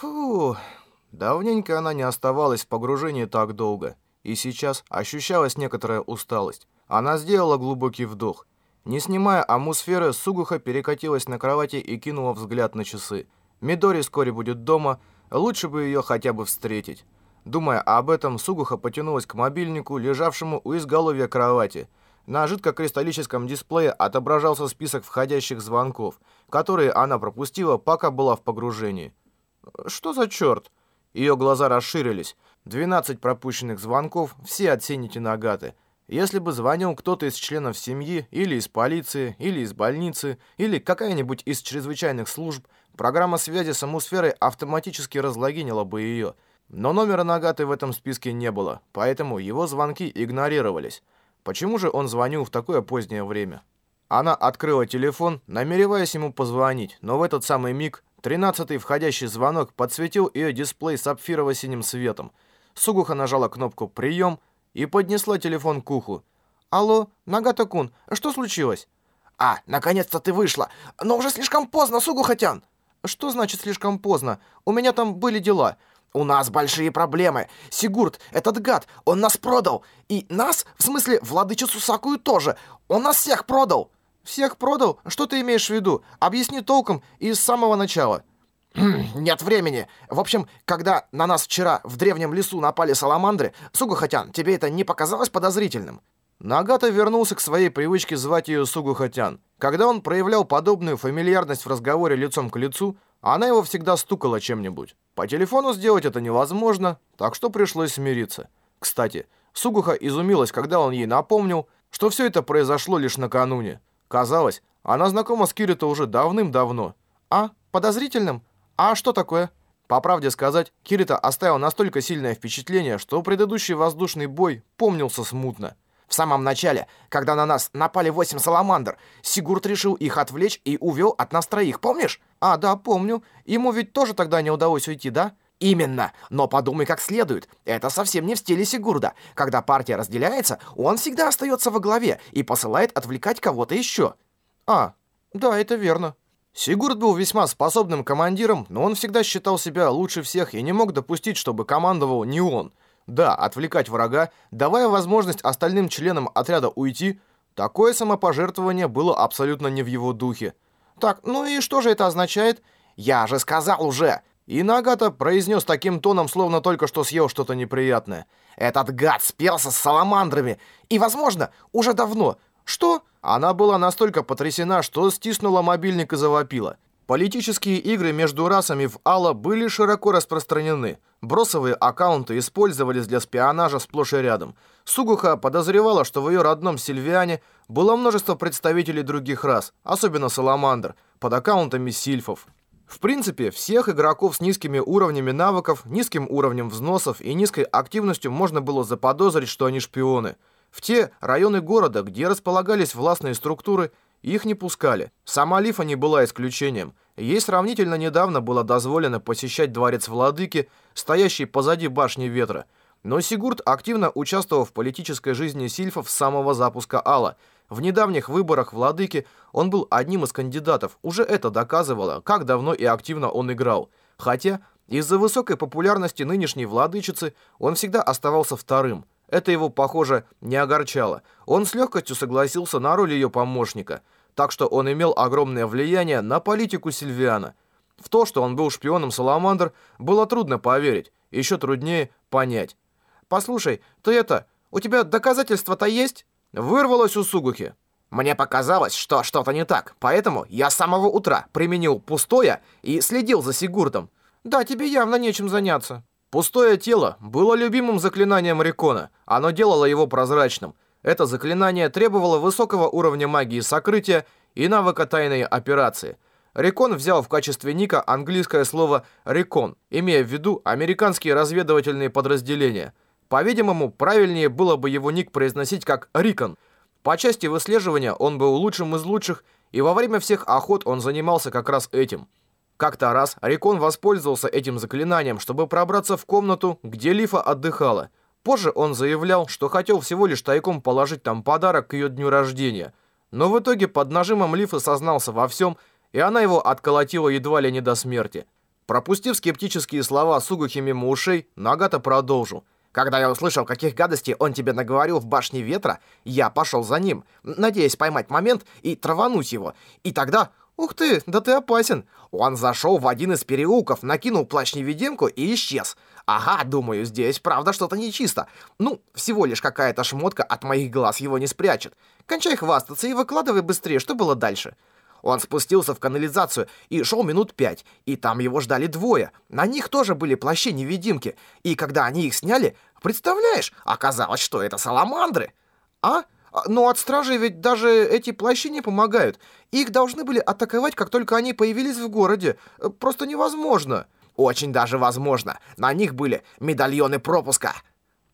Фу, давненько она не оставалась в погружении так долго, и сейчас ощущалась некоторая усталость. Она сделала глубокий вдох. Не снимая амусферы, Сугуха перекатилась на кровати и кинула взгляд на часы. Мидори вскоре будет дома, лучше бы ее хотя бы встретить. Думая об этом, Сугуха потянулась к мобильнику, лежавшему у изголовья кровати. На жидкокристаллическом дисплее отображался список входящих звонков, которые она пропустила, пока была в погружении. «Что за черт?» Ее глаза расширились. 12 пропущенных звонков, все от Сенити Нагаты. Если бы звонил кто-то из членов семьи, или из полиции, или из больницы, или какая-нибудь из чрезвычайных служб, программа связи с амусферой автоматически разлогинила бы ее – но номера Нагаты в этом списке не было, поэтому его звонки игнорировались. Почему же он звонил в такое позднее время? Она открыла телефон, намереваясь ему позвонить, но в этот самый миг тринадцатый входящий звонок подсветил ее дисплей сапфирово-синим светом. Сугуха нажала кнопку «Прием» и поднесла телефон к уху. «Алло, Нагата-кун, что случилось?» «А, наконец-то ты вышла! Но уже слишком поздно, Сугухатян!» «Что значит слишком поздно? У меня там были дела. «У нас большие проблемы. Сигурд, этот гад, он нас продал. И нас, в смысле, владычицу Сакую тоже. Он нас всех продал». «Всех продал? Что ты имеешь в виду? Объясни толком и с самого начала». «Нет времени. В общем, когда на нас вчера в древнем лесу напали саламандры, Сугухатян, тебе это не показалось подозрительным?» Нагата вернулся к своей привычке звать ее Сугухатян. Когда он проявлял подобную фамильярность в разговоре лицом к лицу, она его всегда стукала чем-нибудь. По телефону сделать это невозможно, так что пришлось смириться. Кстати, Сугуха изумилась, когда он ей напомнил, что все это произошло лишь накануне. Казалось, она знакома с Кирито уже давным-давно. А, подозрительным? А что такое? По правде сказать, Кирита оставил настолько сильное впечатление, что предыдущий воздушный бой помнился смутно. В самом начале, когда на нас напали восемь саламандр, Сигурд решил их отвлечь и увел от нас троих, помнишь? А, да, помню. Ему ведь тоже тогда не удалось уйти, да? Именно. Но подумай как следует. Это совсем не в стиле Сигурда. Когда партия разделяется, он всегда остается во главе и посылает отвлекать кого-то еще. А, да, это верно. Сигурд был весьма способным командиром, но он всегда считал себя лучше всех и не мог допустить, чтобы командовал не он. Да, отвлекать врага, давая возможность остальным членам отряда уйти, такое самопожертвование было абсолютно не в его духе. Так, ну и что же это означает? Я же сказал уже. И Нагата произнес таким тоном, словно только что съел что-то неприятное. Этот гад спелся с саламандрами. И, возможно, уже давно. Что? Она была настолько потрясена, что стиснула мобильник и завопила. Политические игры между расами в Алла были широко распространены. Бросовые аккаунты использовались для шпионажа сплошь и рядом. Сугуха подозревала, что в ее родном Сильвиане было множество представителей других рас, особенно Саламандр, под аккаунтами сильфов. В принципе, всех игроков с низкими уровнями навыков, низким уровнем взносов и низкой активностью можно было заподозрить, что они шпионы. В те районы города, где располагались властные структуры, их не пускали. Сама Лифа не была исключением. Ей сравнительно недавно было дозволено посещать дворец владыки, стоящий позади башни ветра. Но Сигурд активно участвовал в политической жизни сильфов с самого запуска Алла. В недавних выборах владыки он был одним из кандидатов. Уже это доказывало, как давно и активно он играл. Хотя из-за высокой популярности нынешней владычицы он всегда оставался вторым. Это его, похоже, не огорчало. Он с легкостью согласился на роль ее помощника, так что он имел огромное влияние на политику Сильвиана. В то, что он был шпионом Саламандр, было трудно поверить, еще труднее понять. «Послушай, ты это, у тебя доказательства-то есть?» Вырвалось у Сугухи. Мне показалось, что что-то не так, поэтому я с самого утра применил пустое и следил за Сигурдом. Да, тебе явно нечем заняться. Пустое тело было любимым заклинанием Рекона. Оно делало его прозрачным. Это заклинание требовало высокого уровня магии сокрытия и навыка тайной операции. Рекон взял в качестве ника английское слово «рекон», имея в виду американские разведывательные подразделения. По-видимому, правильнее было бы его ник произносить как «рикон». По части выслеживания он был лучшим из лучших, и во время всех охот он занимался как раз этим – как-то раз Рикон воспользовался этим заклинанием, чтобы пробраться в комнату, где Лифа отдыхала. Позже он заявлял, что хотел всего лишь тайком положить там подарок к ее дню рождения. Но в итоге под нажимом Лифа сознался во всем, и она его отколотила едва ли не до смерти. Пропустив скептические слова Сугухи мимо ушей, Нагата продолжил. Когда я услышал, каких гадостей он тебе наговорил в башне ветра, я пошел за ним, надеясь поймать момент и травануть его. И тогда... Ух ты, да ты опасен. Он зашел в один из переулков, накинул плащ-невидимку и исчез. Ага, думаю, здесь правда что-то нечисто. Ну, всего лишь какая-то шмотка от моих глаз его не спрячет. Кончай хвастаться и выкладывай быстрее, что было дальше. Он спустился в канализацию и шел минут пять, и там его ждали двое. На них тоже были плащи-невидимки, и когда они их сняли, представляешь, оказалось, что это саламандры. А? а? Но от стражей ведь даже эти плащи не помогают. Их должны были атаковать, как только они появились в городе. Просто невозможно. Очень даже возможно. На них были медальоны пропуска.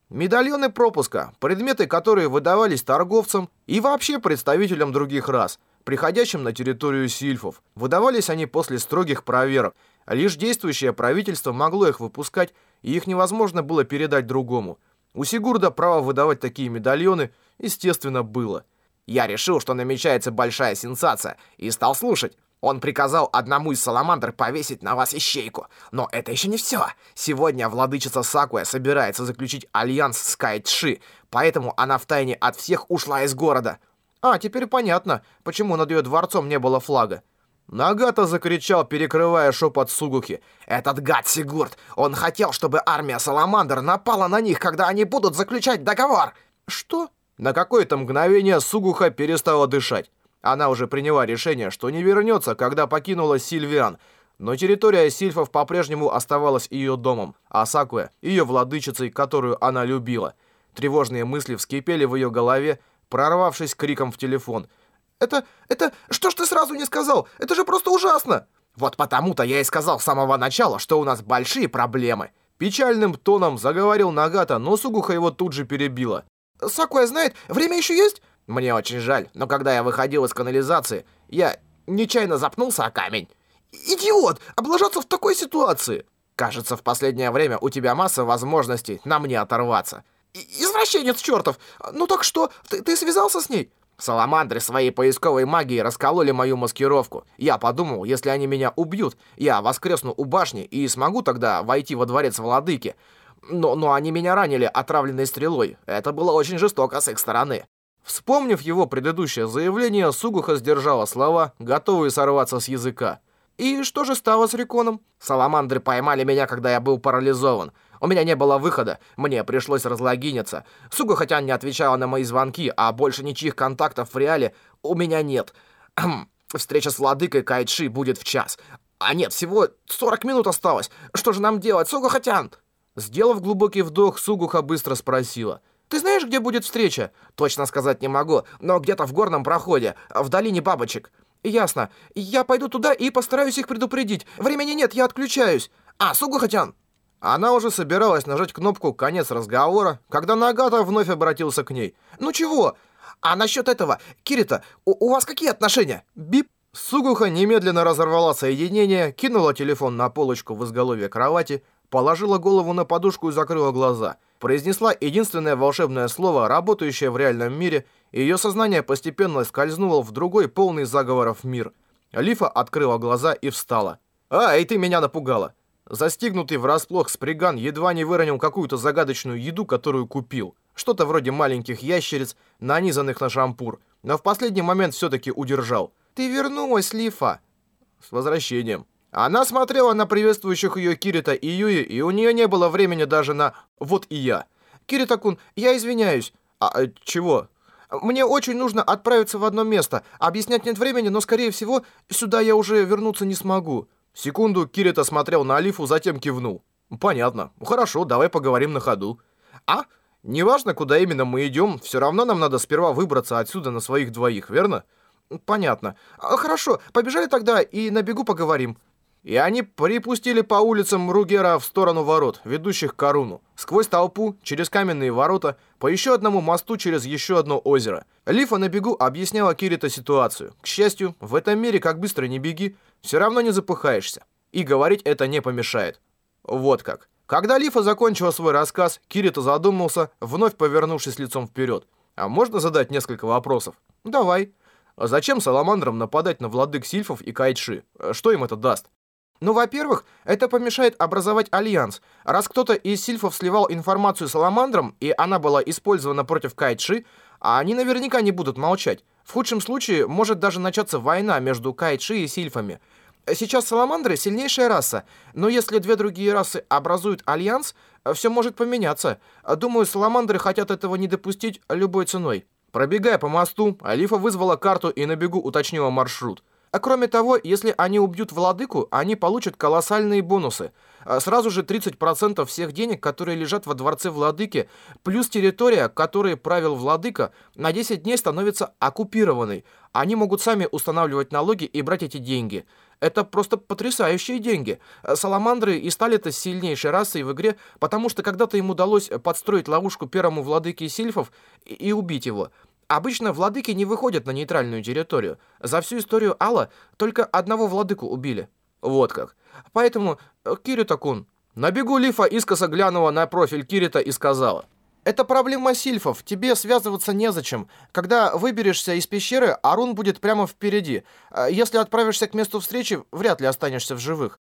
Медальоны пропуска, предметы, которые выдавались торговцам и вообще представителям других рас приходящим на территорию сильфов. Выдавались они после строгих проверок. Лишь действующее правительство могло их выпускать, и их невозможно было передать другому. У Сигурда право выдавать такие медальоны, естественно, было. Я решил, что намечается большая сенсация, и стал слушать. Он приказал одному из саламандр повесить на вас ищейку. Но это еще не все. Сегодня владычица Сакуя собирается заключить альянс с Кайтши, поэтому она втайне от всех ушла из города. А, теперь понятно, почему над ее дворцом не было флага. Нагата закричал, перекрывая шепот Сугухи. «Этот гад Сигурд! Он хотел, чтобы армия Саламандр напала на них, когда они будут заключать договор!» «Что?» На какое-то мгновение Сугуха перестала дышать. Она уже приняла решение, что не вернется, когда покинула Сильвиан, но территория сильфов по-прежнему оставалась ее домом, а Сакуя — ее владычицей, которую она любила. Тревожные мысли вскипели в ее голове, прорвавшись криком в телефон. «Это... это... что ж ты сразу не сказал? Это же просто ужасно!» «Вот потому-то я и сказал с самого начала, что у нас большие проблемы!» Печальным тоном заговорил Нагата, но Сугуха его тут же перебила. «Сакуя знает, время еще есть?» «Мне очень жаль, но когда я выходил из канализации, я нечаянно запнулся о камень». «Идиот! Облажаться в такой ситуации!» «Кажется, в последнее время у тебя масса возможностей на мне оторваться». «Извращенец чертов! Ну так что, ты, ты связался с ней?» Саламандры своей поисковой магией раскололи мою маскировку. Я подумал, если они меня убьют, я воскресну у башни и смогу тогда войти во дворец владыки. Но, но они меня ранили отравленной стрелой. Это было очень жестоко с их стороны. Вспомнив его предыдущее заявление, Сугуха сдержала слова, готовые сорваться с языка. «И что же стало с Реконом?» «Саламандры поймали меня, когда я был парализован. У меня не было выхода, мне пришлось разлогиниться. Суга хотя не отвечала на мои звонки, а больше ничьих контактов в реале у меня нет. Встреча с владыкой Кайши будет в час. А нет, всего 40 минут осталось. Что же нам делать, Сугухатян?» Сделав глубокий вдох, Сугуха быстро спросила. «Ты знаешь, где будет встреча?» «Точно сказать не могу, но где-то в горном проходе, в долине бабочек». «Ясно. Я пойду туда и постараюсь их предупредить. Времени нет, я отключаюсь. А, Сугухатян!» Она уже собиралась нажать кнопку «Конец разговора», когда Нагата вновь обратился к ней. «Ну чего? А насчет этого, Кирита, у, у вас какие отношения?» «Бип!» Сугуха немедленно разорвала соединение, кинула телефон на полочку в изголовье кровати, положила голову на подушку и закрыла глаза. Произнесла единственное волшебное слово, работающее в реальном мире, и ее сознание постепенно скользнуло в другой полный заговоров мир. Лифа открыла глаза и встала. «А, и ты меня напугала!» Застигнутый врасплох Сприган едва не выронил какую-то загадочную еду, которую купил. Что-то вроде маленьких ящериц, нанизанных на шампур. Но в последний момент все-таки удержал. «Ты вернулась, Лифа!» «С возвращением!» Она смотрела на приветствующих ее Кирита и Юи, и у нее не было времени даже на «вот и я». «Кирита-кун, я извиняюсь». «А, а чего?» «Мне очень нужно отправиться в одно место. Объяснять нет времени, но, скорее всего, сюда я уже вернуться не смогу». Секунду Кирита смотрел на Алифу, затем кивнул. «Понятно. Хорошо, давай поговорим на ходу». «А? Неважно, куда именно мы идем, все равно нам надо сперва выбраться отсюда на своих двоих, верно?» «Понятно. А, хорошо, побежали тогда и на бегу поговорим». И они припустили по улицам Ругера в сторону ворот, ведущих к Коруну. Сквозь толпу, через каменные ворота, по еще одному мосту через еще одно озеро. Лифа на бегу объясняла Кирита ситуацию. К счастью, в этом мире, как быстро не беги, все равно не запыхаешься. И говорить это не помешает. Вот как. Когда Лифа закончила свой рассказ, Кирита задумался, вновь повернувшись лицом вперед. А можно задать несколько вопросов? Давай. Зачем саламандрам нападать на владык сильфов и кайтши? Что им это даст? Ну, во-первых, это помешает образовать альянс. Раз кто-то из сильфов сливал информацию саламандрам, и она была использована против Кайчи, они наверняка не будут молчать. В худшем случае может даже начаться война между Кайчи и сильфами. Сейчас саламандры сильнейшая раса, но если две другие расы образуют альянс, все может поменяться. Думаю, саламандры хотят этого не допустить любой ценой. Пробегая по мосту, Алифа вызвала карту и на бегу уточнила маршрут. А кроме того, если они убьют владыку, они получат колоссальные бонусы. А сразу же 30% всех денег, которые лежат во дворце владыки, плюс территория, которой правил владыка, на 10 дней становится оккупированной. Они могут сами устанавливать налоги и брать эти деньги. Это просто потрясающие деньги. Саламандры и стали-то сильнейшей расой в игре, потому что когда-то им удалось подстроить ловушку первому владыке сильфов и убить его. Обычно владыки не выходят на нейтральную территорию. За всю историю Алла только одного владыку убили. Вот как. Поэтому, э, Кирита-кун, на Лифа искоса глянула на профиль Кирита и сказала. «Это проблема сильфов, тебе связываться незачем. Когда выберешься из пещеры, Арун будет прямо впереди. Э, если отправишься к месту встречи, вряд ли останешься в живых.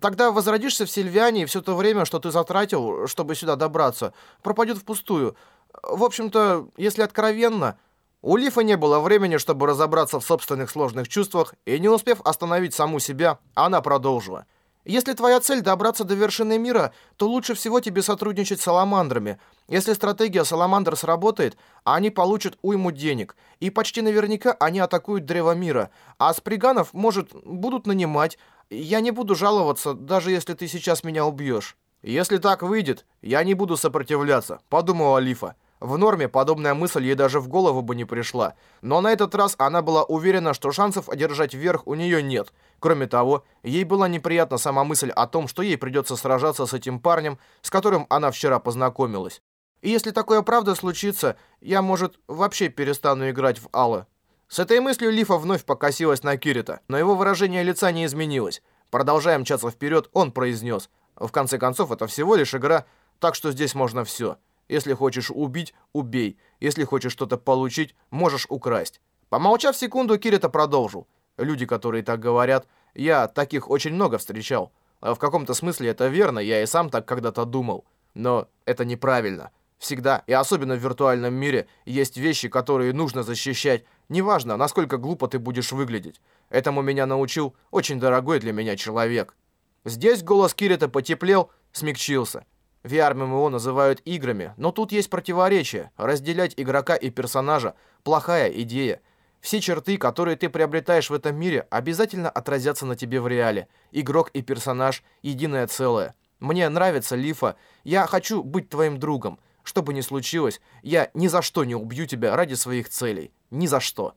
Тогда возродишься в Сильвиане, и все то время, что ты затратил, чтобы сюда добраться, пропадет впустую. В общем-то, если откровенно...» У Лифа не было времени, чтобы разобраться в собственных сложных чувствах, и не успев остановить саму себя, она продолжила. «Если твоя цель добраться до вершины мира, то лучше всего тебе сотрудничать с саламандрами. Если стратегия саламандр сработает, они получат уйму денег, и почти наверняка они атакуют Древо Мира, а с приганов, может, будут нанимать. Я не буду жаловаться, даже если ты сейчас меня убьешь». «Если так выйдет, я не буду сопротивляться», — подумала Лифа. В норме подобная мысль ей даже в голову бы не пришла, но на этот раз она была уверена, что шансов одержать верх у нее нет. Кроме того, ей была неприятна сама мысль о том, что ей придется сражаться с этим парнем, с которым она вчера познакомилась. И если такое правда случится, я, может, вообще перестану играть в Алла. С этой мыслью Лифа вновь покосилась на Кирита, но его выражение лица не изменилось. Продолжая мчаться вперед, он произнес. В конце концов, это всего лишь игра, так что здесь можно все. Если хочешь убить, убей. Если хочешь что-то получить, можешь украсть. Помолчав секунду, Кирита продолжил. Люди, которые так говорят, я таких очень много встречал. В каком-то смысле это верно, я и сам так когда-то думал. Но это неправильно. Всегда, и особенно в виртуальном мире, есть вещи, которые нужно защищать. Неважно, насколько глупо ты будешь выглядеть. Этому меня научил очень дорогой для меня человек. Здесь голос Кирита потеплел, смягчился. VR-MMO называют играми, но тут есть противоречие. Разделять игрока и персонажа – плохая идея. Все черты, которые ты приобретаешь в этом мире, обязательно отразятся на тебе в реале. Игрок и персонаж – единое целое. Мне нравится Лифа. Я хочу быть твоим другом. Что бы ни случилось, я ни за что не убью тебя ради своих целей. Ни за что.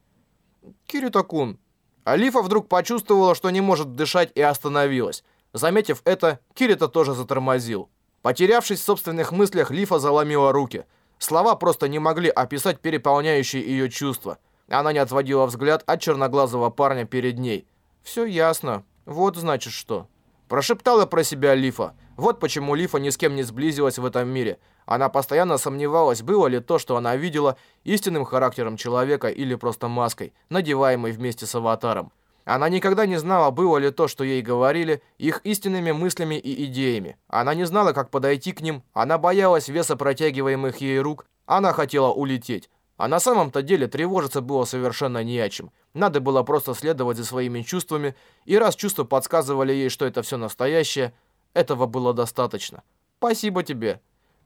Кирита-кун. Алифа вдруг почувствовала, что не может дышать и остановилась. Заметив это, Кирита тоже затормозил. Потерявшись в собственных мыслях, Лифа заломила руки. Слова просто не могли описать переполняющие ее чувства. Она не отводила взгляд от черноглазого парня перед ней. «Все ясно. Вот значит что». Прошептала про себя Лифа. Вот почему Лифа ни с кем не сблизилась в этом мире. Она постоянно сомневалась, было ли то, что она видела, истинным характером человека или просто маской, надеваемой вместе с аватаром. Она никогда не знала, было ли то, что ей говорили, их истинными мыслями и идеями. Она не знала, как подойти к ним, она боялась веса протягиваемых ей рук, она хотела улететь. А на самом-то деле тревожиться было совершенно не о чем. Надо было просто следовать за своими чувствами, и раз чувства подсказывали ей, что это все настоящее, этого было достаточно. «Спасибо тебе».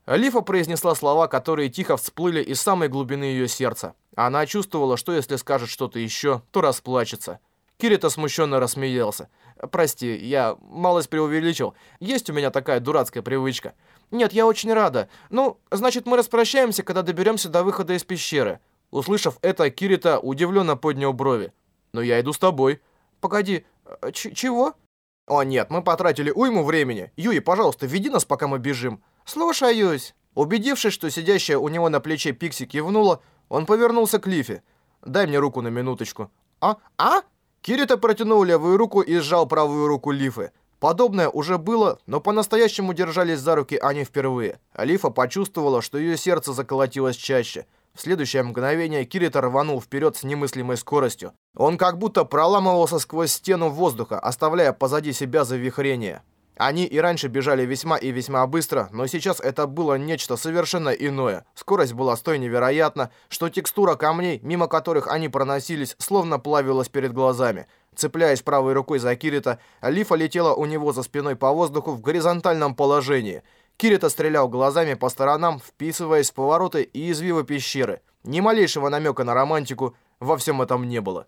Лифа произнесла слова, которые тихо всплыли из самой глубины ее сердца. Она чувствовала, что если скажет что-то еще, то расплачется. Кирита смущенно рассмеялся. «Прости, я малость преувеличил. Есть у меня такая дурацкая привычка». «Нет, я очень рада. Ну, значит, мы распрощаемся, когда доберемся до выхода из пещеры». Услышав это, Кирита удивленно поднял брови. «Но я иду с тобой». «Погоди, э, чего?» «О нет, мы потратили уйму времени. Юи, пожалуйста, веди нас, пока мы бежим». «Слушаюсь». Убедившись, что сидящая у него на плече Пикси кивнула, он повернулся к Лифе. «Дай мне руку на минуточку». «А? А?» Кирита протянул левую руку и сжал правую руку Лифы. Подобное уже было, но по-настоящему держались за руки они впервые. Лифа почувствовала, что ее сердце заколотилось чаще. В следующее мгновение Кирита рванул вперед с немыслимой скоростью. Он как будто проламывался сквозь стену воздуха, оставляя позади себя завихрение. Они и раньше бежали весьма и весьма быстро, но сейчас это было нечто совершенно иное. Скорость была столь невероятна, что текстура камней, мимо которых они проносились, словно плавилась перед глазами. Цепляясь правой рукой за Кирита, Лифа летела у него за спиной по воздуху в горизонтальном положении. Кирита стрелял глазами по сторонам, вписываясь в повороты и извивы пещеры. Ни малейшего намека на романтику во всем этом не было.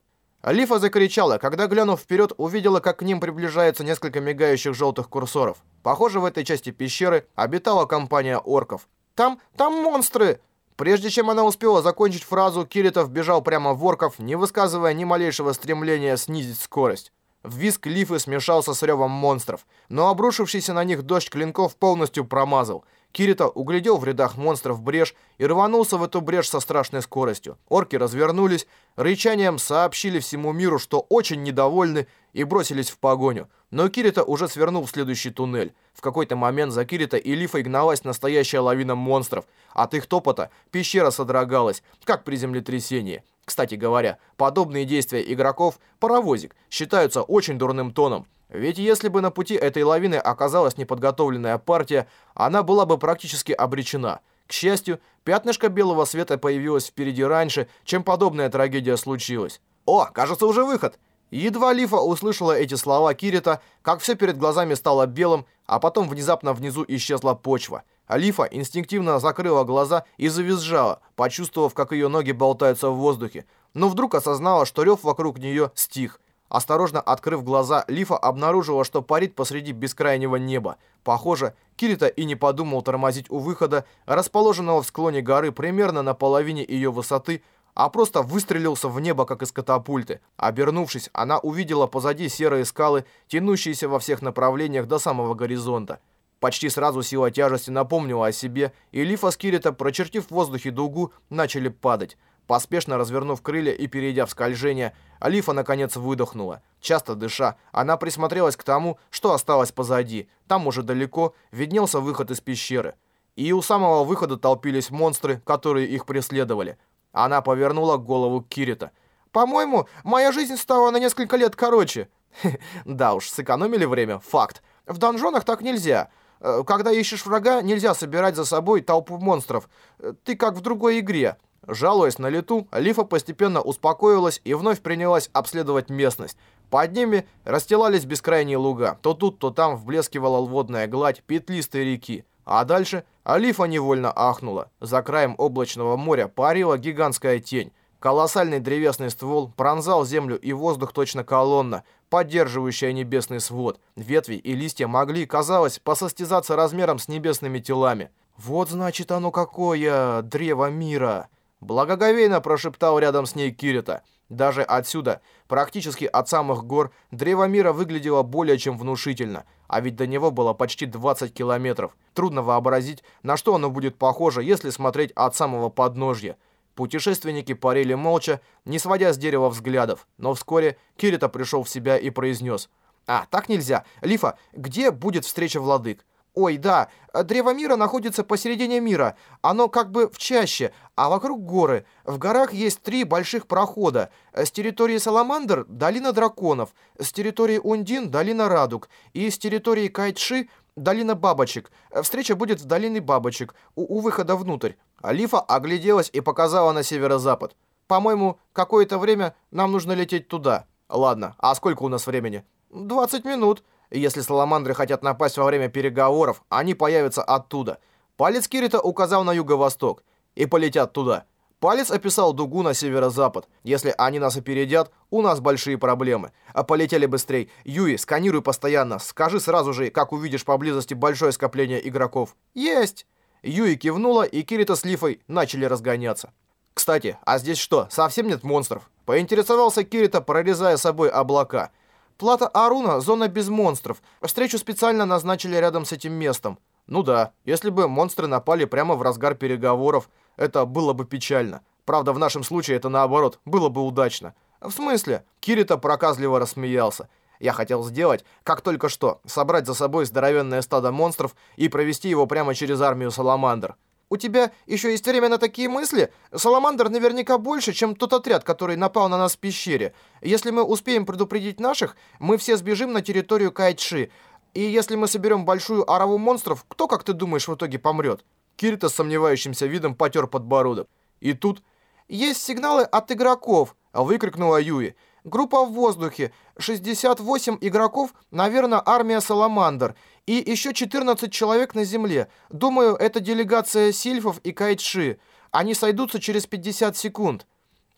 Лифа закричала, когда, глянув вперед, увидела, как к ним приближается несколько мигающих желтых курсоров. Похоже, в этой части пещеры обитала компания орков. «Там, там монстры!» Прежде чем она успела закончить фразу, Киритов бежал прямо в орков, не высказывая ни малейшего стремления снизить скорость. Визг лифы смешался с ревом монстров, но обрушившийся на них дождь клинков полностью промазал – Кирита углядел в рядах монстров брешь и рванулся в эту брешь со страшной скоростью. Орки развернулись, рычанием сообщили всему миру, что очень недовольны, и бросились в погоню. Но Кирита уже свернул в следующий туннель. В какой-то момент за Кирита и Лифой гналась настоящая лавина монстров. От их топота пещера содрогалась, как при землетрясении. Кстати говоря, подобные действия игроков «паровозик» считаются очень дурным тоном. Ведь если бы на пути этой лавины оказалась неподготовленная партия, она была бы практически обречена. К счастью, пятнышко белого света появилось впереди раньше, чем подобная трагедия случилась. «О, кажется, уже выход!» Едва Лифа услышала эти слова Кирита, как все перед глазами стало белым, а потом внезапно внизу исчезла почва. Лифа инстинктивно закрыла глаза и завизжала, почувствовав, как ее ноги болтаются в воздухе. Но вдруг осознала, что рев вокруг нее стих – Осторожно открыв глаза, Лифа обнаружила, что парит посреди бескрайнего неба. Похоже, Кирита и не подумал тормозить у выхода, расположенного в склоне горы примерно на половине ее высоты, а просто выстрелился в небо, как из катапульты. Обернувшись, она увидела позади серые скалы, тянущиеся во всех направлениях до самого горизонта. Почти сразу сила тяжести напомнила о себе, и Лифа с Кирита, прочертив в воздухе дугу, начали падать. Поспешно развернув крылья и перейдя в скольжение, Алифа наконец выдохнула. Часто дыша, она присмотрелась к тому, что осталось позади. Там уже далеко виднелся выход из пещеры. И у самого выхода толпились монстры, которые их преследовали. Она повернула голову Кирита. «По-моему, моя жизнь стала на несколько лет короче». Да уж, сэкономили время, факт. В донжонах так нельзя. Э, когда ищешь врага, нельзя собирать за собой толпу монстров. Э, ты как в другой игре. Жалуясь на лету, Лифа постепенно успокоилась и вновь принялась обследовать местность. Под ними расстилались бескрайние луга. То тут, то там вблескивала водная гладь петлистой реки. А дальше Алифа невольно ахнула. За краем облачного моря парила гигантская тень. Колоссальный древесный ствол пронзал землю и воздух точно колонна, поддерживающая небесный свод. Ветви и листья могли, казалось, посостязаться размером с небесными телами. «Вот значит оно какое, древо мира!» Благоговейно прошептал рядом с ней Кирита. Даже отсюда, практически от самых гор, древо мира выглядело более чем внушительно, а ведь до него было почти 20 километров. Трудно вообразить, на что оно будет похоже, если смотреть от самого подножья. Путешественники парили молча, не сводя с дерева взглядов, но вскоре Кирита пришел в себя и произнес. «А, так нельзя. Лифа, где будет встреча владык?» Ой, да, Древо мира находится посередине мира. Оно как бы в чаще, а вокруг горы. В горах есть три больших прохода. С территории Саламандр – долина драконов. С территории Ундин – долина радуг. И с территории Кайтши – долина бабочек. Встреча будет в долине бабочек, у, у выхода внутрь. Алифа огляделась и показала на северо-запад. По-моему, какое-то время нам нужно лететь туда. Ладно, а сколько у нас времени? 20 минут. Если саламандры хотят напасть во время переговоров, они появятся оттуда. Палец Кирита указал на юго-восток. И полетят туда. Палец описал дугу на северо-запад. Если они нас опередят, у нас большие проблемы. А полетели быстрей. Юи, сканируй постоянно. Скажи сразу же, как увидишь поблизости большое скопление игроков. Есть! Юи кивнула, и Кирита с Лифой начали разгоняться. Кстати, а здесь что, совсем нет монстров? Поинтересовался Кирита, прорезая собой облака. Плата Аруна – зона без монстров. Встречу специально назначили рядом с этим местом. Ну да, если бы монстры напали прямо в разгар переговоров, это было бы печально. Правда, в нашем случае это наоборот, было бы удачно. В смысле? Кирита проказливо рассмеялся. Я хотел сделать, как только что, собрать за собой здоровенное стадо монстров и провести его прямо через армию Саламандр. У тебя еще есть время на такие мысли? Саламандр наверняка больше, чем тот отряд, который напал на нас в пещере. Если мы успеем предупредить наших, мы все сбежим на территорию Кайтши. И если мы соберем большую ораву монстров, кто, как ты думаешь, в итоге помрет?» Кирита с сомневающимся видом потер подбородок. И тут... «Есть сигналы от игроков!» — выкрикнула Юи. Группа в воздухе. 68 игроков, наверное, армия Саламандр. И еще 14 человек на земле. Думаю, это делегация Сильфов и Кайтши. Они сойдутся через 50 секунд.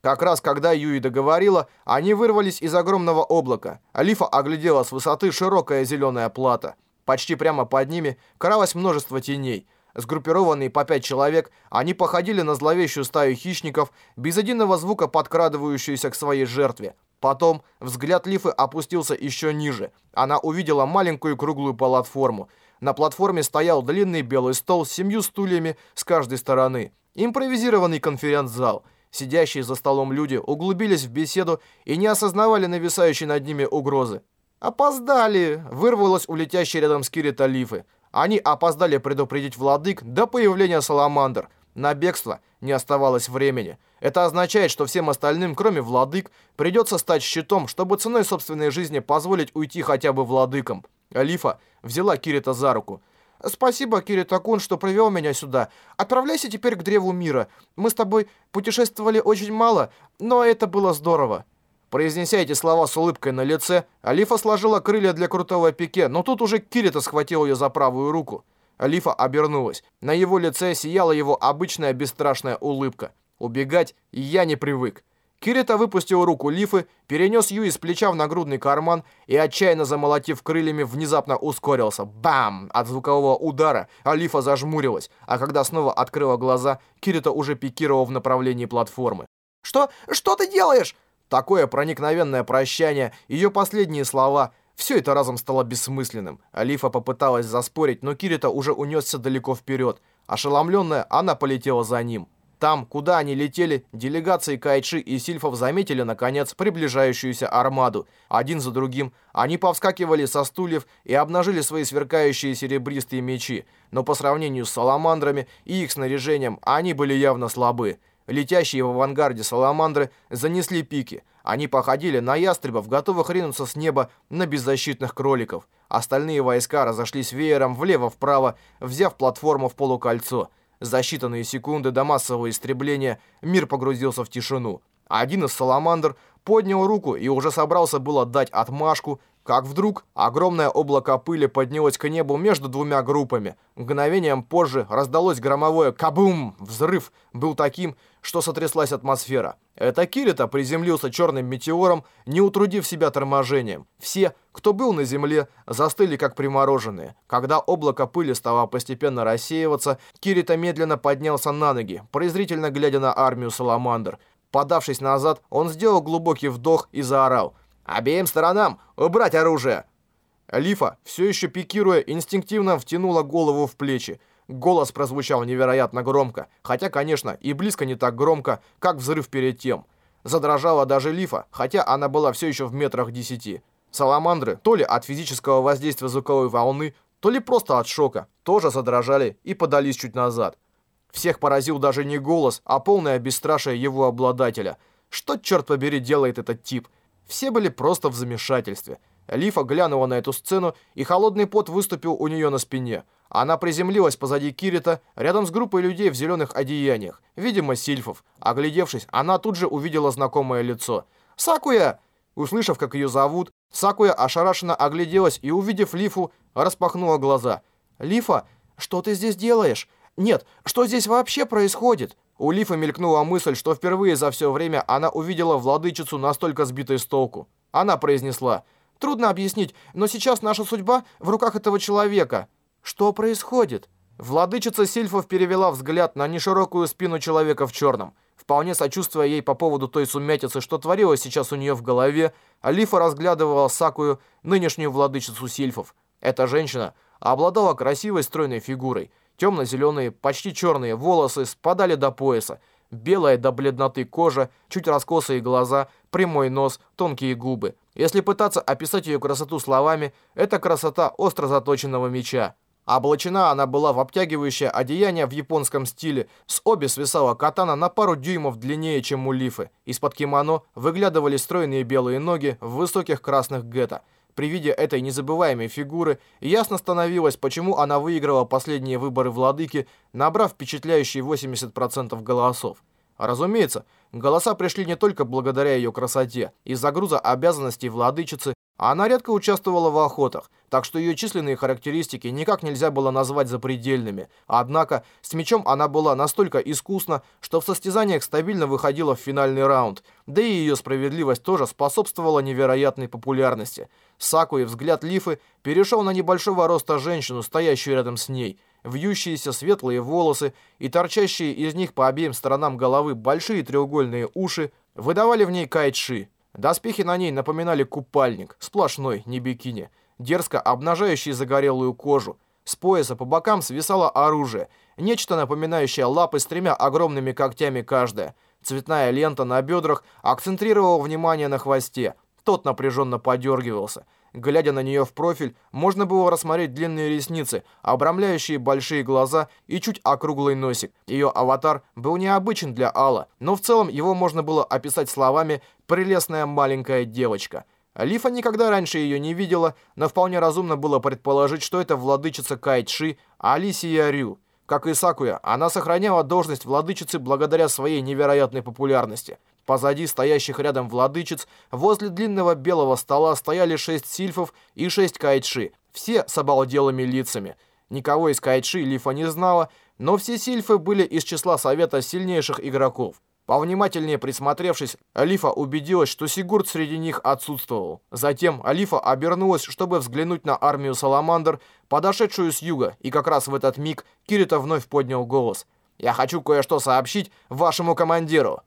Как раз когда Юи договорила, они вырвались из огромного облака. Алифа оглядела с высоты широкая зеленая плата. Почти прямо под ними кралось множество теней. Сгруппированные по пять человек, они походили на зловещую стаю хищников, без единого звука подкрадывающуюся к своей жертве. Потом взгляд Лифы опустился еще ниже. Она увидела маленькую круглую платформу. На платформе стоял длинный белый стол с семью стульями с каждой стороны. Импровизированный конференц-зал. Сидящие за столом люди углубились в беседу и не осознавали нависающей над ними угрозы. «Опоздали!» — вырвалось у рядом с Кирита Лифы. Они опоздали предупредить владык до появления Саламандр. На бегство не оставалось времени. Это означает, что всем остальным, кроме владык, придется стать щитом, чтобы ценой собственной жизни позволить уйти хотя бы владыкам. Алифа взяла Кирита за руку. «Спасибо, Кирита-кун, что привел меня сюда. Отправляйся теперь к Древу Мира. Мы с тобой путешествовали очень мало, но это было здорово». Произнеся эти слова с улыбкой на лице, Алифа сложила крылья для крутого пике, но тут уже Кирита схватил ее за правую руку. Алифа обернулась. На его лице сияла его обычная бесстрашная улыбка. Убегать я не привык. Кирита выпустил руку Лифы, перенес Юи с плеча в нагрудный карман и, отчаянно замолотив крыльями, внезапно ускорился. Бам! От звукового удара Алифа зажмурилась, а когда снова открыла глаза, Кирита уже пикировал в направлении платформы. «Что? Что ты делаешь?» Такое проникновенное прощание, ее последние слова — все это разом стало бессмысленным. Алифа попыталась заспорить, но Кирита уже унесся далеко вперед. Ошеломленная, она полетела за ним. Там, куда они летели, делегации Кайчи и Сильфов заметили, наконец, приближающуюся армаду. Один за другим они повскакивали со стульев и обнажили свои сверкающие серебристые мечи. Но по сравнению с саламандрами и их снаряжением, они были явно слабы. Летящие в авангарде саламандры занесли пики. Они походили на ястребов, готовых ринуться с неба на беззащитных кроликов. Остальные войска разошлись веером влево-вправо, взяв платформу в полукольцо. За считанные секунды до массового истребления мир погрузился в тишину. Один из саламандр поднял руку и уже собрался было дать отмашку, как вдруг огромное облако пыли поднялось к небу между двумя группами. Мгновением позже раздалось громовое «кабум!». Взрыв был таким, что сотряслась атмосфера. Это Кирита приземлился черным метеором, не утрудив себя торможением. Все, кто был на земле, застыли как примороженные. Когда облако пыли стало постепенно рассеиваться, Кирита медленно поднялся на ноги, презрительно глядя на армию Саламандр. Подавшись назад, он сделал глубокий вдох и заорал – Обеим сторонам убрать оружие!» Лифа, все еще пикируя, инстинктивно втянула голову в плечи. Голос прозвучал невероятно громко, хотя, конечно, и близко не так громко, как взрыв перед тем. Задрожала даже Лифа, хотя она была все еще в метрах десяти. Саламандры, то ли от физического воздействия звуковой волны, то ли просто от шока, тоже задрожали и подались чуть назад. Всех поразил даже не голос, а полное бесстрашие его обладателя. Что, черт побери, делает этот тип? Все были просто в замешательстве. Лифа глянула на эту сцену, и холодный пот выступил у нее на спине. Она приземлилась позади Кирита, рядом с группой людей в зеленых одеяниях, видимо, сильфов. Оглядевшись, она тут же увидела знакомое лицо. «Сакуя!» Услышав, как ее зовут, Сакуя ошарашенно огляделась и, увидев Лифу, распахнула глаза. «Лифа, что ты здесь делаешь? Нет, что здесь вообще происходит?» У Лифа мелькнула мысль, что впервые за все время она увидела владычицу настолько сбитой с толку. Она произнесла, «Трудно объяснить, но сейчас наша судьба в руках этого человека». «Что происходит?» Владычица Сильфов перевела взгляд на неширокую спину человека в черном. Вполне сочувствуя ей по поводу той сумятицы, что творилось сейчас у нее в голове, Алифа разглядывала Сакую, нынешнюю владычицу Сильфов. Эта женщина обладала красивой стройной фигурой. Темно-зеленые, почти черные волосы спадали до пояса. Белая до бледноты кожа, чуть раскосые глаза, прямой нос, тонкие губы. Если пытаться описать ее красоту словами, это красота остро заточенного меча. Облачена она была в обтягивающее одеяние в японском стиле. С обе свисала катана на пару дюймов длиннее, чем у лифы. Из-под кимоно выглядывали стройные белые ноги в высоких красных гетто. При виде этой незабываемой фигуры ясно становилось, почему она выиграла последние выборы владыки, набрав впечатляющие 80% голосов. Разумеется, голоса пришли не только благодаря ее красоте. Из-за груза обязанностей владычицы она редко участвовала в охотах, так что ее численные характеристики никак нельзя было назвать запредельными. Однако с мечом она была настолько искусна, что в состязаниях стабильно выходила в финальный раунд, да и ее справедливость тоже способствовала невероятной популярности. Сакуи взгляд Лифы перешел на небольшого роста женщину, стоящую рядом с ней. Вьющиеся светлые волосы и торчащие из них по обеим сторонам головы большие треугольные уши выдавали в ней кайчи. Доспехи на ней напоминали купальник, сплошной, не бикини, дерзко обнажающий загорелую кожу. С пояса по бокам свисало оружие, нечто напоминающее лапы с тремя огромными когтями каждая. Цветная лента на бедрах акцентрировала внимание на хвосте. Тот напряженно подергивался. Глядя на нее в профиль, можно было рассмотреть длинные ресницы, обрамляющие большие глаза и чуть округлый носик. Ее аватар был необычен для Алла, но в целом его можно было описать словами «прелестная маленькая девочка». Лифа никогда раньше ее не видела, но вполне разумно было предположить, что это владычица Кайтши Алисия Рю. Как и Сакуя, она сохраняла должность владычицы благодаря своей невероятной популярности. Позади стоящих рядом владычиц, возле длинного белого стола стояли шесть сильфов и шесть кайтши, все с обалделыми лицами. Никого из кайтши Лифа не знала, но все сильфы были из числа совета сильнейших игроков. Повнимательнее присмотревшись, Алифа убедилась, что Сигурд среди них отсутствовал. Затем Алифа обернулась, чтобы взглянуть на армию Саламандр, подошедшую с юга, и как раз в этот миг Кирита вновь поднял голос. «Я хочу кое-что сообщить вашему командиру».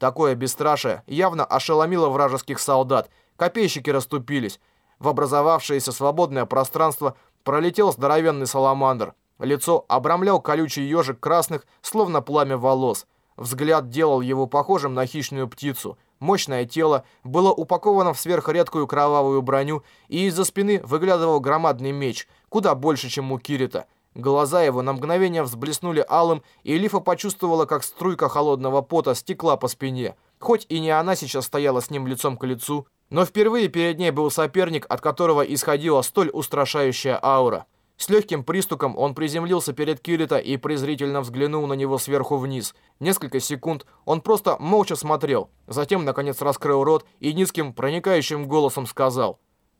Такое бесстрашие явно ошеломило вражеских солдат. Копейщики расступились. В образовавшееся свободное пространство пролетел здоровенный саламандр. Лицо обрамлял колючий ежик красных, словно пламя волос. Взгляд делал его похожим на хищную птицу. Мощное тело было упаковано в сверхредкую кровавую броню, и из-за спины выглядывал громадный меч, куда больше, чем у Кирита. Глаза его на мгновение взблеснули алым, и Лифа почувствовала, как струйка холодного пота стекла по спине. Хоть и не она сейчас стояла с ним лицом к лицу, но впервые перед ней был соперник, от которого исходила столь устрашающая аура. С легким пристуком он приземлился перед Кирита и презрительно взглянул на него сверху вниз. Несколько секунд он просто молча смотрел, затем, наконец, раскрыл рот и низким, проникающим голосом сказал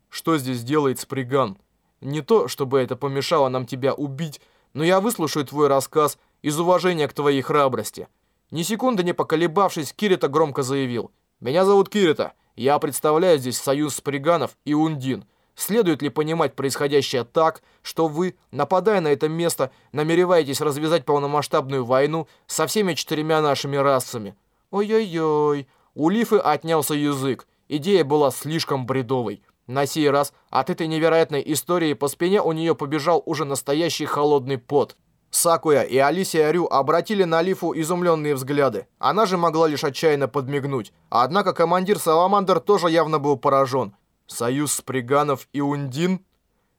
«Что здесь делает Сприган?» Не то, чтобы это помешало нам тебя убить, но я выслушаю твой рассказ из уважения к твоей храбрости». Ни секунды не поколебавшись, Кирита громко заявил. «Меня зовут Кирита. Я представляю здесь союз Сприганов и Ундин. Следует ли понимать происходящее так, что вы, нападая на это место, намереваетесь развязать полномасштабную войну со всеми четырьмя нашими расами?» «Ой-ой-ой». У Лифы отнялся язык. Идея была слишком бредовой. На сей раз от этой невероятной истории по спине у нее побежал уже настоящий холодный пот. Сакуя и Алисия Рю обратили на Лифу изумленные взгляды. Она же могла лишь отчаянно подмигнуть. Однако командир Саламандр тоже явно был поражен. Союз Сприганов и Ундин?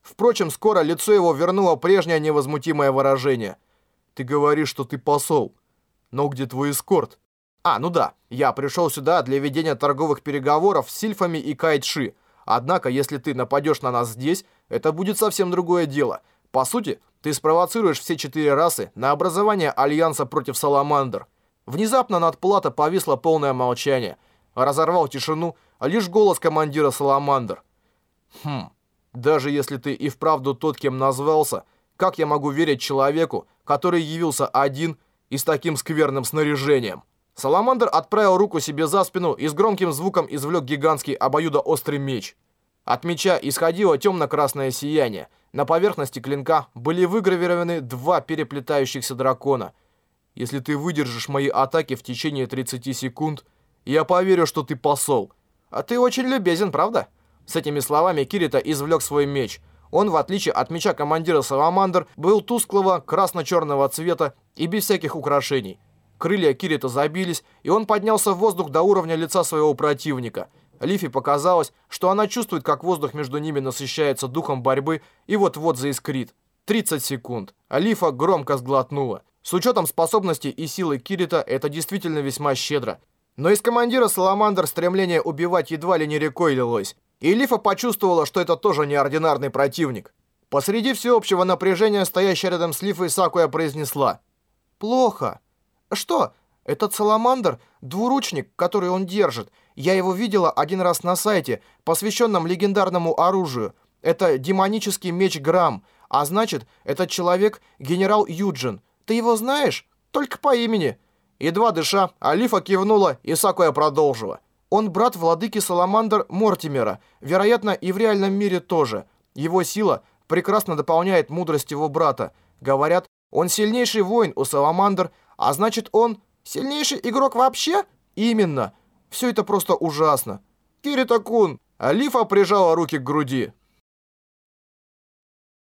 Впрочем, скоро лицо его вернуло прежнее невозмутимое выражение. «Ты говоришь, что ты посол. Но где твой эскорт?» «А, ну да, я пришел сюда для ведения торговых переговоров с сильфами и кайтши». Однако, если ты нападешь на нас здесь, это будет совсем другое дело. По сути, ты спровоцируешь все четыре расы на образование альянса против Саламандр. Внезапно над плато повисло полное молчание. Разорвал тишину лишь голос командира Саламандр. Хм, даже если ты и вправду тот, кем назвался, как я могу верить человеку, который явился один и с таким скверным снаряжением? Саламандр отправил руку себе за спину и с громким звуком извлек гигантский обоюдоострый меч. От меча исходило темно-красное сияние. На поверхности клинка были выгравированы два переплетающихся дракона. «Если ты выдержишь мои атаки в течение 30 секунд, я поверю, что ты посол». «А ты очень любезен, правда?» С этими словами Кирита извлек свой меч. Он, в отличие от меча командира Саламандр, был тусклого красно-черного цвета и без всяких украшений. Крылья Кирита забились, и он поднялся в воздух до уровня лица своего противника. Лифи показалось, что она чувствует, как воздух между ними насыщается духом борьбы и вот-вот заискрит. 30 секунд. Алифа громко сглотнула. С учетом способностей и силы Кирита, это действительно весьма щедро. Но из командира Саламандр стремление убивать едва ли не рекой лилось. И Лифа почувствовала, что это тоже неординарный противник. Посреди всеобщего напряжения, стоящая рядом с Лифой Сакуя произнесла. «Плохо. Что? Этот Саламандр — двуручник, который он держит. Я его видела один раз на сайте, посвященном легендарному оружию. Это демонический меч Грам, а значит, этот человек — генерал Юджин. Ты его знаешь? Только по имени». Едва дыша, Алифа кивнула, и Сакуя продолжила. Он брат владыки Саламандр Мортимера, вероятно, и в реальном мире тоже. Его сила прекрасно дополняет мудрость его брата. Говорят, он сильнейший воин у Саламандр, а значит, он сильнейший игрок вообще? Именно. Все это просто ужасно. Кирита-кун, Алифа прижала руки к груди.